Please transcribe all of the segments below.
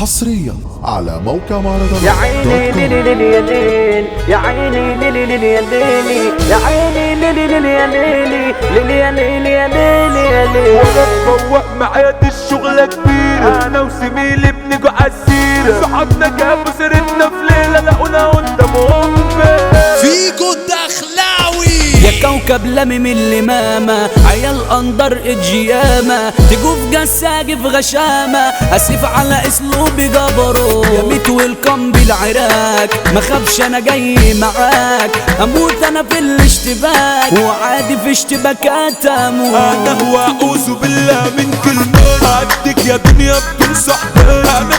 حصريا. على موقع مهرجانات يا عيني ليلي ليلي يا ليل يا عيني ليلي ليلي يا ليلي. يا عيني ليلي ليلي يا ليلي. ليلي يا ليلي يا ليلي يا ليلي. وفوق معاد الشغلة كبيرة. أنا وزميلي بنجو عالسيرة صحابنا جابوا سيرتنا في ليلة. لقونا قدامهم فيكو الدخلاوي يا كوكب لمم اللمامة عيال أندر إجيامة تجوف جساجي في غشامة أسيف على أسلوبي جبرو يا ميت ويلكم بالعراك ما خافش أنا جاي معاك. أموت أنا في الاشتباك. وعادي في اشتباكات أموت أنا هو أعوذ بالله من كلمة عدك يا دنيا صحبة أنا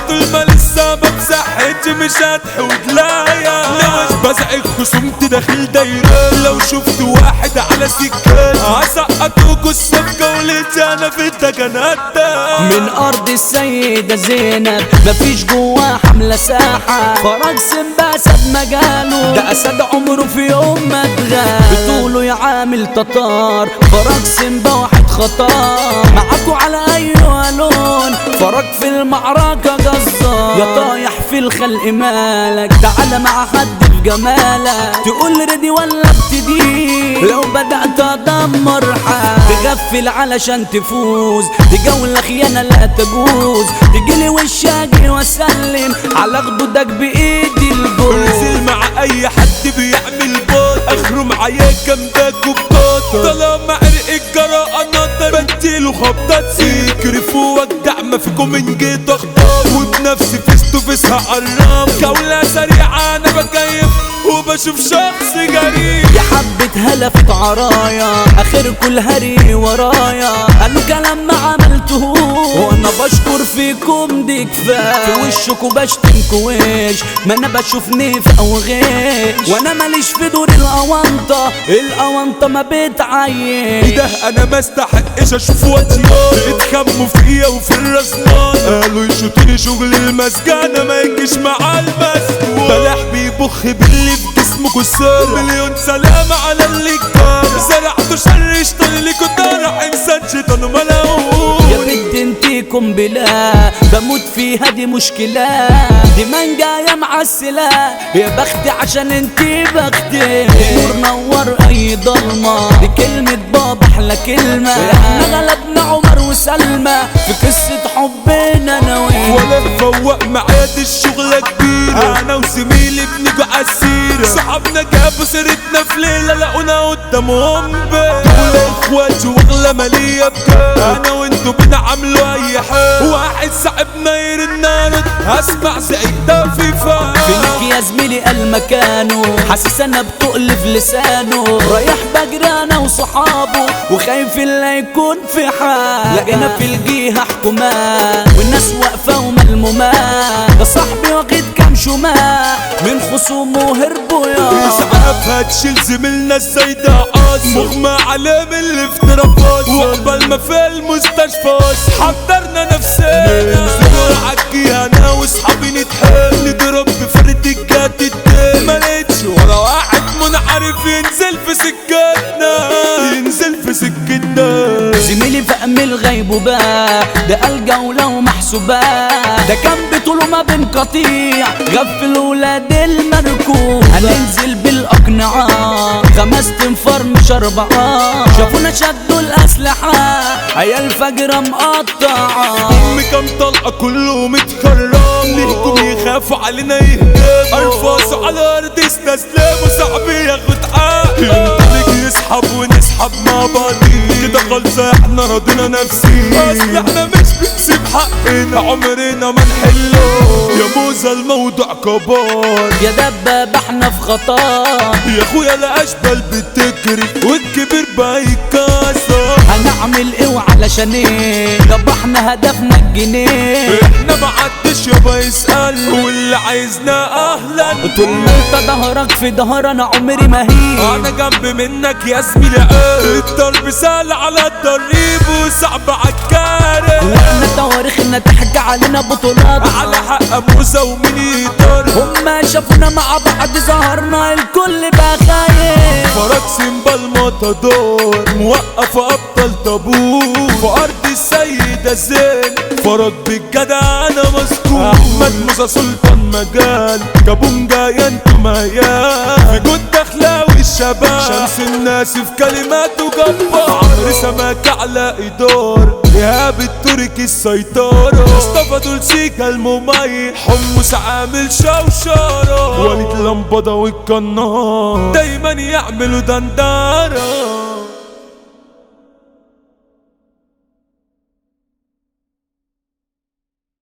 مسحتش مش هتحود لايا ليش بزعق خصومتي داخل دايرة. لو شفت واحد على سكان هسقط وجثة في جولتي أنا في الدجنات من أرض السيدة زينب. مفيش جوا حملة ساحة. فرج سيمبا ساب مجاله. ده أسد عمره في يوم ما اتغاب. بطوله يعامل تتار. فرج سيمبا واحد خطار. معاكوا على أي لون. فرج في المعركة الخلق مالك. تعالى مع حد في جمالك. تقول ردي ولا ابتدي لو بدأت حال تغفل علشان تفوز. دي جولة خيانة لا تجوز. تجيلي وشاجي وأسلم. على خدودك بإيدي الجوز أنزل مع أي حد بيعمل بوت اخره معايا جنبك وبطاطا طالما عرق الجراءة نقدر بديله خبطة سيكر فوق ما فيكم من جيت اخطار وبنفسي فيس تو فيس هقرب جولة سريعة أنا بكيف وبشوف شخص غريب. يا حبة هلفت عرايا آخر كل هري ورايا. قالوا كلام ما عملتهوش وأنا بشكر فيكم دي كفاية. في وشكوا بشتمكوا ويش؟ ما أنا بشوف نيف أو غيش. وأنا ماليش في دور الأونطة الأونطة ما بتعيش. ده؟ أنا ما استحقش أشوف وجهي. اتخموا فيا وفي الرسمان قالوا يشوطوني شغل المسجنة ما يجيش مع المسجون بلاح بيبخ باللي في جسمه كسر مليون سلام على اللي كان. زرعته شر اشتغلي كنت راح انسان شيطان انتي قنبلة بموت فيها دي مشكلة. دي منجاية معسلة. يا بختي عشان انتي بختي. نور نور أي ضلمة دي كلمة بابا أحلى كلمة. إحنا غلبنا عمر وسلمى. في قصة حبنا أنا ولا فوق معاد الشغلة كبيرة. أنا وزميلي بنيجوا عالسيرة صحابنا جابوا سيرتنا في ليلة لقونا قدامهم بيت. دول اخواتي واغلى مالية. بجد أنا وانتوا بنعملوا اي حاجة. واحد صاحبنا يرن اسمع زعيق ده في فينك يا زميلي قال مكانه حاسس أنا بتقلف لسانه. رايح بجري أنا وصحابه. وخايف اللي يكون في حال لقينا في الجيهة حكومات والناس واقفة وملمومات من خصومه هربوا يا اسعاف هتشيل زميلنا إزاي ده عاصم مغمى عليه من الافتراضات وقبل ما في المستشفى حضرنا نفسنا. ننزل عالجيها أنا وأصحابي نتحل نضرب بفرد الجات ما لقيتش ولا واحد منعرف ينزل في سكتنا. ينزل في سكتنا. زميلي في أم الغيب وباع ده الجولة ومحسوبة ده كان بطوله ما بين قطيع غفل ولاد المركوب. هننزل بالأقنعة خمس تنفار مش أربعة. شافونا شدوا الأسلحة عيال فجرة مقطعة. امي كام طلقة كله متكرم ليكم يخافوا علينا يهدموا. ارفصوا على الأرض استسلموا صاحبي ياخد حق ينطلق يسحب ونسحب مع بعضين خلصة إحنا راضينا نفسي. اصل إحنا مش بنسيب حقنا عمرنا ما نحله. يا موزة الموضوع كبار. يا دبابة إحنا في خطر. يا اخويا الاشبال بتجري والكبير بقى يتكسر هنعمل إيه وعلشان إيه؟ طب إحنا هدفنا الجنيه. ما عدش يابا يسأل واللي عايزنا أهلا. طول ما أنت ظهرك في ظهر أنا عمري ما هي. أنا جنب منك يا زميلي عيب الضرب سهل على الضريب وصعب عالكارب وإحنا تواريخنا تحكي علينا بطولات. على حق موسى ومين يقدر. هما شافونا مع بعض ظهرنا الكل بقى خايف. فرج سيمبا المطادور موقف أبطال طابور. في أرض السيدة زين. فرج بالجدع أنا مسكون موسى سلطان مجال كابونجا يا أنتم ميال في جود دخلاوي الشباب شمس الناس في كلماته جبار عمرو سماك على ايدار إيهاب التركي السيطرة. مصطفى دول سيكا المميز حمص عامل شوشرة وليد لمبضة والقناص دايما يعملوا دندرة